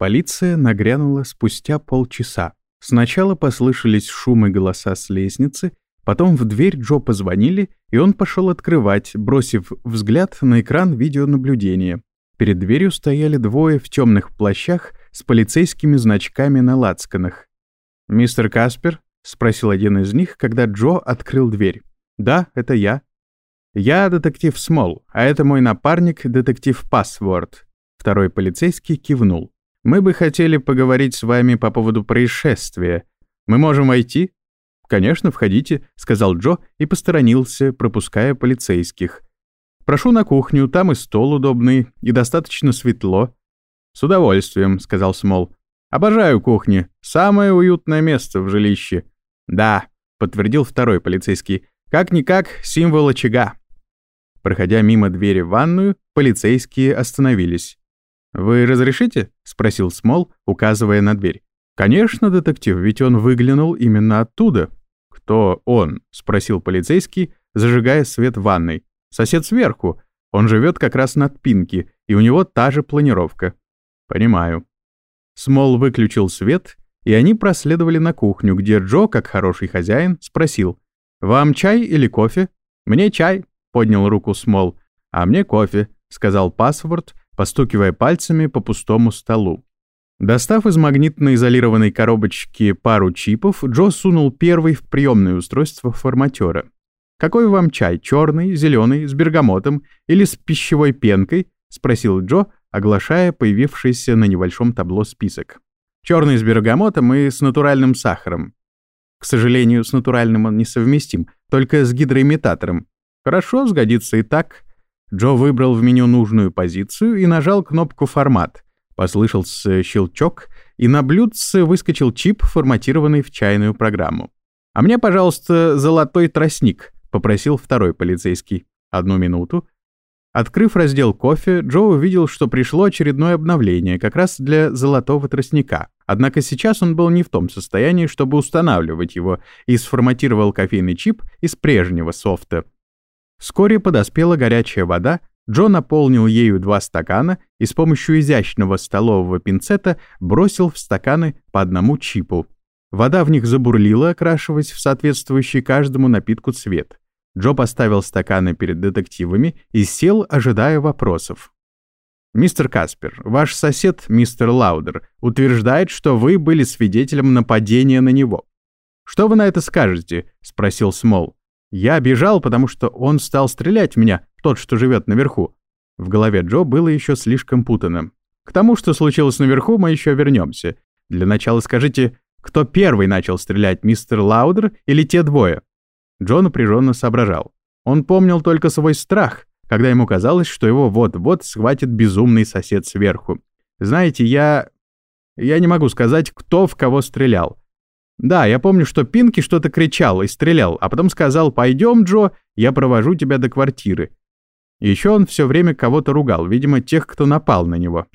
Полиция нагрянула спустя полчаса. Сначала послышались шумы голоса с лестницы, потом в дверь Джо позвонили, и он пошел открывать, бросив взгляд на экран видеонаблюдения. Перед дверью стояли двое в темных плащах с полицейскими значками на лацканах. «Мистер Каспер?» — спросил один из них, когда Джо открыл дверь. «Да, это я». «Я детектив Смол, а это мой напарник, детектив Пасворд». Второй полицейский кивнул. Мы бы хотели поговорить с вами по поводу происшествия. Мы можем войти?» «Конечно, входите», — сказал Джо и посторонился, пропуская полицейских. «Прошу на кухню, там и стол удобный, и достаточно светло». «С удовольствием», — сказал Смол. «Обожаю кухни. Самое уютное место в жилище». «Да», — подтвердил второй полицейский. «Как-никак символ очага». Проходя мимо двери в ванную, полицейские остановились. «Вы разрешите?» — спросил Смол, указывая на дверь. «Конечно, детектив, ведь он выглянул именно оттуда». «Кто он?» — спросил полицейский, зажигая свет в ванной. «Сосед сверху. Он живет как раз над Пинки, и у него та же планировка». «Понимаю». Смол выключил свет, и они проследовали на кухню, где Джо, как хороший хозяин, спросил. «Вам чай или кофе?» «Мне чай», — поднял руку Смол. «А мне кофе», — сказал паспорт, постукивая пальцами по пустому столу. Достав из магнитно-изолированной коробочки пару чипов, Джо сунул первый в приемное устройство форматера. «Какой вам чай? Черный, зеленый, с бергамотом или с пищевой пенкой?» — спросил Джо, оглашая появившийся на небольшом табло список. «Черный с бергамотом и с натуральным сахаром. К сожалению, с натуральным он несовместим, только с гидроимитатором. Хорошо, сгодится и так», Джо выбрал в меню нужную позицию и нажал кнопку «Формат». Послышался щелчок, и на блюдце выскочил чип, форматированный в чайную программу. «А мне, пожалуйста, золотой тростник», — попросил второй полицейский. «Одну минуту». Открыв раздел кофе, Джо увидел, что пришло очередное обновление, как раз для золотого тростника. Однако сейчас он был не в том состоянии, чтобы устанавливать его, и сформатировал кофейный чип из прежнего софта, Вскоре подоспела горячая вода, Джо наполнил ею два стакана и с помощью изящного столового пинцета бросил в стаканы по одному чипу. Вода в них забурлила, окрашиваясь в соответствующий каждому напитку цвет. Джо поставил стаканы перед детективами и сел, ожидая вопросов. «Мистер Каспер, ваш сосед, мистер Лаудер, утверждает, что вы были свидетелем нападения на него. Что вы на это скажете?» — спросил Смол. Я бежал, потому что он стал стрелять в меня, тот, что живет наверху. В голове Джо было еще слишком путано. К тому, что случилось наверху, мы еще вернемся. Для начала скажите, кто первый начал стрелять, мистер Лаудер или те двое? Джо напряженно соображал. Он помнил только свой страх, когда ему казалось, что его вот-вот схватит безумный сосед сверху. Знаете, я... Я не могу сказать, кто в кого стрелял. Да, я помню, что Пинки что-то кричал и стрелял, а потом сказал «Пойдем, Джо, я провожу тебя до квартиры». Еще он все время кого-то ругал, видимо, тех, кто напал на него.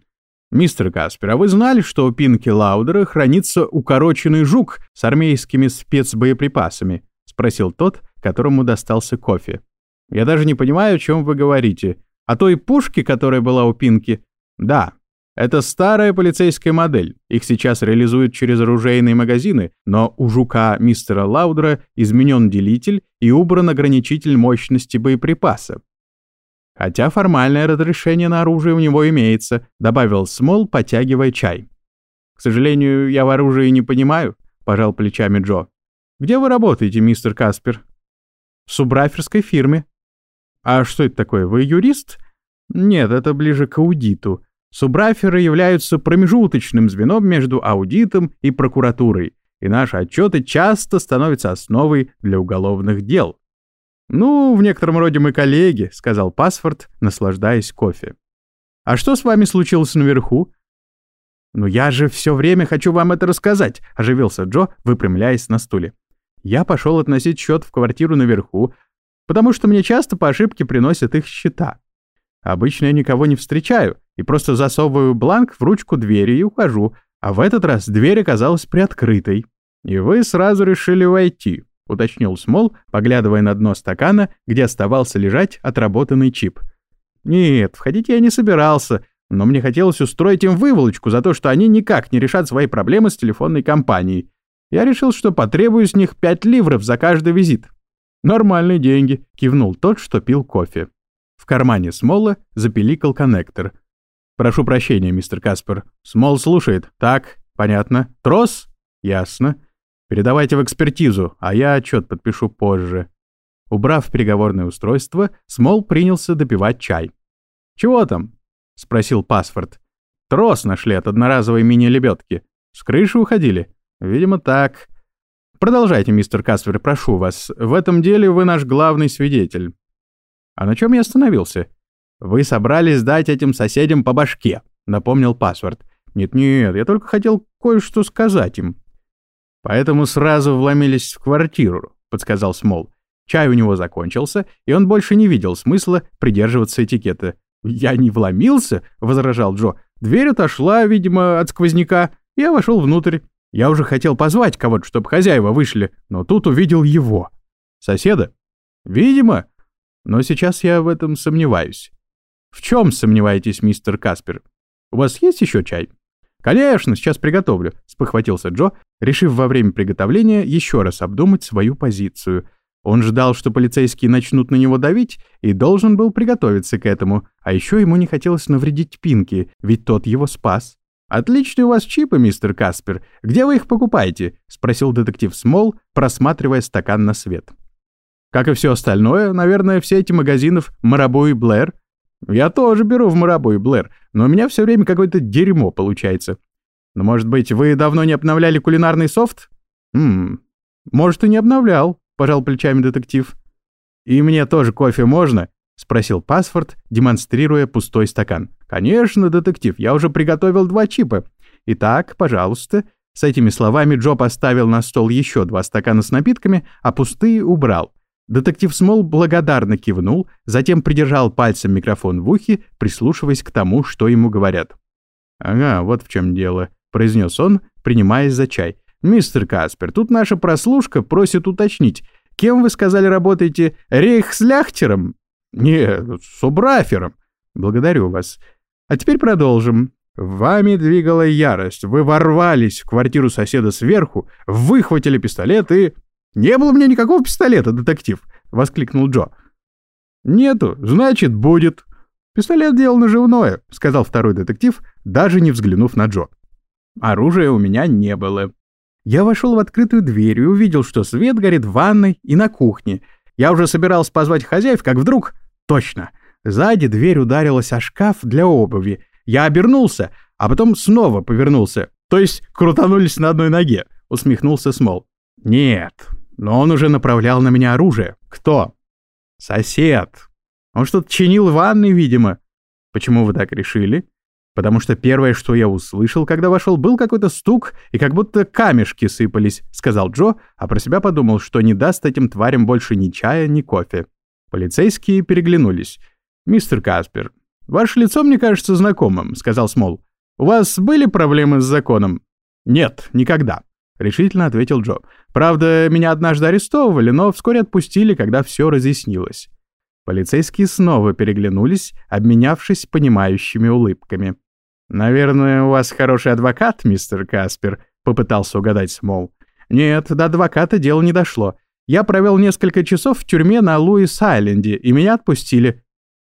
«Мистер Каспер, а вы знали, что у Пинки Лаудера хранится укороченный жук с армейскими спецбоеприпасами?» — спросил тот, которому достался кофе. «Я даже не понимаю, о чем вы говорите. О той пушке, которая была у Пинки?» «Да, это старая полицейская модель. Их сейчас реализуют через оружейные магазины, но у жука мистера Лаудера изменен делитель и убран ограничитель мощности боеприпаса. Хотя формальное разрешение на оружие у него имеется, добавил Смол, потягивая чай. К сожалению, я в оружии не понимаю, пожал плечами Джо. Где вы работаете, мистер Каспер? В субраферской фирме. А что это такое? Вы юрист? Нет, это ближе к аудиту. Субраферы являются промежуточным звеном между аудитом и прокуратурой, и наши отчеты часто становятся основой для уголовных дел. «Ну, в некотором роде мы коллеги», — сказал Пасфорд, наслаждаясь кофе. «А что с вами случилось наверху?» «Ну я же все время хочу вам это рассказать», — оживился Джо, выпрямляясь на стуле. «Я пошел относить счет в квартиру наверху, потому что мне часто по ошибке приносят их счета. Обычно я никого не встречаю и просто засовываю бланк в ручку двери и ухожу, а в этот раз дверь оказалась приоткрытой. И вы сразу решили войти, уточнил Смол, поглядывая на дно стакана, где оставался лежать отработанный чип. Нет, входить я не собирался, но мне хотелось устроить им выволочку за то, что они никак не решат свои проблемы с телефонной компанией. Я решил, что потребую с них 5 ливров за каждый визит. «Нормальные деньги», — кивнул тот, что пил кофе. В кармане Смола запиликал коннектор. «Прошу прощения, мистер Каспер. Смол слушает. Так, понятно. Трос? Ясно. Передавайте в экспертизу, а я отчет подпишу позже». Убрав переговорное устройство, Смол принялся допивать чай. «Чего там?» — спросил Пасфорд. «Трос нашли от одноразовой мини-лебедки. С крыши уходили?» «Видимо, так. Продолжайте, мистер Каспер, прошу вас. В этом деле вы наш главный свидетель». «А на чем я остановился?» «Вы собрались дать этим соседям по башке», — напомнил Пасфорд. «Нет-нет, я только хотел кое-что сказать им». «Поэтому сразу вломились в квартиру», — подсказал Смол. Чай у него закончился, и он больше не видел смысла придерживаться этикета. «Я не вломился», — возражал Джо. «Дверь отошла, видимо, от сквозняка. Я вошел внутрь. Я уже хотел позвать кого-то, чтобы хозяева вышли, но тут увидел его. Соседа? Видимо. Но сейчас я в этом сомневаюсь. В чем сомневаетесь, мистер Каспер? У вас есть еще чай? Конечно, сейчас приготовлю, спохватился Джо, решив во время приготовления еще раз обдумать свою позицию. Он ждал, что полицейские начнут на него давить, и должен был приготовиться к этому, а еще ему не хотелось навредить Пинки, ведь тот его спас. «Отличные у вас чипы, мистер Каспер. Где вы их покупаете?» — спросил детектив Смол, просматривая стакан на свет. «Как и все остальное, наверное, все эти магазинов Марабу и Блэр. Я тоже беру в Марабу и Блэр, но у меня все время какое-то дерьмо получается. Но, может быть, вы давно не обновляли кулинарный софт?» «Ммм, может, и не обновлял», — пожал плечами детектив. «И мне тоже кофе можно?» — спросил Пасфорд, демонстрируя пустой стакан. «Конечно, детектив, я уже приготовил два чипа. Итак, пожалуйста». С этими словами Джо поставил на стол еще два стакана с напитками, а пустые убрал. Детектив Смол благодарно кивнул, затем придержал пальцем микрофон в ухе, прислушиваясь к тому, что ему говорят. «Ага, вот в чем дело», — произнес он, принимаясь за чай. «Мистер Каспер, тут наша прослушка просит уточнить, кем вы сказали работаете? Рейхсляхтером?» «Нет, субрафером. Благодарю вас. А теперь продолжим. Вами двигала ярость. Вы ворвались в квартиру соседа сверху, выхватили пистолет и... «Не было у меня никакого пистолета, детектив!» — воскликнул Джо. «Нету, значит, будет». «Пистолет делал наживное», — сказал второй детектив, даже не взглянув на Джо. Оружия у меня не было. Я вошел в открытую дверь и увидел, что свет горит в ванной и на кухне. Я уже собирался позвать хозяев, как вдруг... Точно! Сзади дверь ударилась о шкаф для обуви. Я обернулся, а потом снова повернулся. То есть крутанулись на одной ноге, усмехнулся Смол. Нет, но он уже направлял на меня оружие. Кто? Сосед. Он что-то чинил в ванной, видимо. Почему вы так решили? Потому что первое, что я услышал, когда вошел, был какой-то стук, и как будто камешки сыпались, сказал Джо, а про себя подумал, что не даст этим тварям больше ни чая, ни кофе. Полицейские переглянулись. «Мистер Каспер, ваше лицо мне кажется знакомым», — сказал Смол. «У вас были проблемы с законом?» «Нет, никогда», — решительно ответил Джо. «Правда, меня однажды арестовывали, но вскоре отпустили, когда все разъяснилось». Полицейские снова переглянулись, обменявшись понимающими улыбками. «Наверное, у вас хороший адвокат, мистер Каспер», — попытался угадать Смол. «Нет, до адвоката дело не дошло. Я провел несколько часов в тюрьме на Луис-Айленде, и меня отпустили.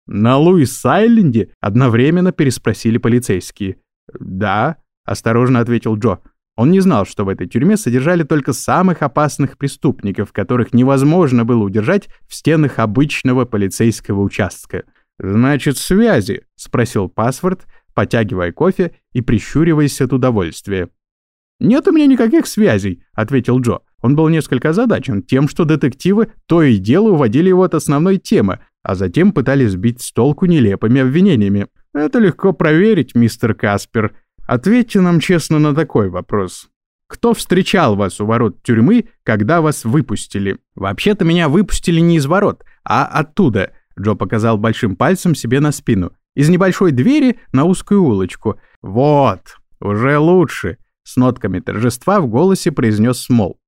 «На Луис-Айленде?» — одновременно переспросили полицейские. «Да», — осторожно ответил Джо. Он не знал, что в этой тюрьме содержали только самых опасных преступников, которых невозможно было удержать в стенах обычного полицейского участка. «Значит, связи?» — спросил паспорт, потягивая кофе и прищуриваясь от удовольствия. «Нет у меня никаких связей», — ответил Джо. Он был несколько озадачен тем, что детективы то и дело уводили его от основной темы, а затем пытались сбить с толку нелепыми обвинениями. «Это легко проверить, мистер Каспер. Ответьте нам честно на такой вопрос. Кто встречал вас у ворот тюрьмы, когда вас выпустили? Вообще-то меня выпустили не из ворот, а оттуда». Джо показал большим пальцем себе на спину. «Из небольшой двери на узкую улочку. Вот, уже лучше», — с нотками торжества в голосе произнес Смол.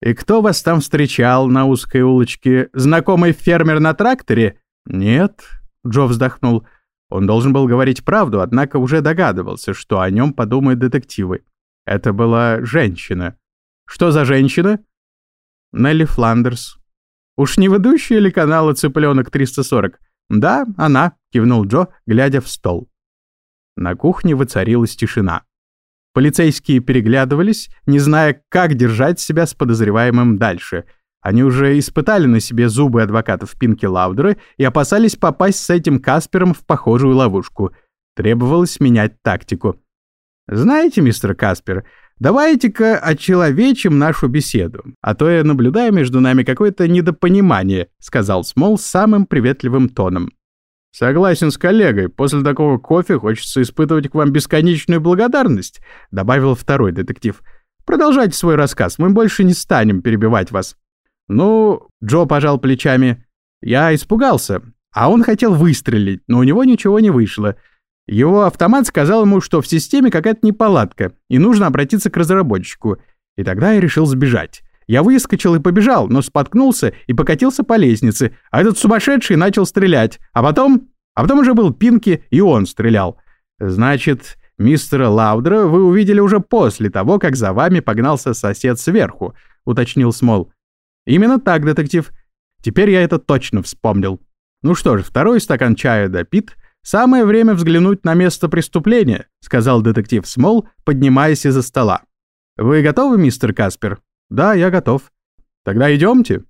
«И кто вас там встречал на узкой улочке? Знакомый фермер на тракторе?» «Нет», — Джо вздохнул. Он должен был говорить правду, однако уже догадывался, что о нем подумают детективы. Это была женщина. Что за женщина? Нелли Фландерс. Уж не ведущая ли канала «Цыпленок 340»? Да, она, кивнул Джо, глядя в стол. На кухне воцарилась тишина. Полицейские переглядывались, не зная, как держать себя с подозреваемым дальше. Они уже испытали на себе зубы адвокатов Пинки Лаудера и опасались попасть с этим Каспером в похожую ловушку. Требовалось менять тактику. «Знаете, мистер Каспер, давайте-ка очеловечим нашу беседу, а то я наблюдаю между нами какое-то недопонимание», сказал Смол самым приветливым тоном. «Согласен с коллегой, после такого кофе хочется испытывать к вам бесконечную благодарность», добавил второй детектив. «Продолжайте свой рассказ, мы больше не станем перебивать вас». «Ну...» — Джо пожал плечами. «Я испугался, а он хотел выстрелить, но у него ничего не вышло. Его автомат сказал ему, что в системе какая-то неполадка, и нужно обратиться к разработчику. И тогда я решил сбежать. Я выскочил и побежал, но споткнулся и покатился по лестнице, а этот сумасшедший начал стрелять. А потом... А потом уже был Пинки, и он стрелял. Значит, мистера Лаудера вы увидели уже после того, как за вами погнался сосед сверху, уточнил Смол. Именно так, детектив. Теперь я это точно вспомнил. Ну что ж, второй стакан чая допит, «Самое время взглянуть на место преступления», — сказал детектив Смол, поднимаясь из-за стола. «Вы готовы, мистер Каспер?» «Да, я готов». «Тогда идемте».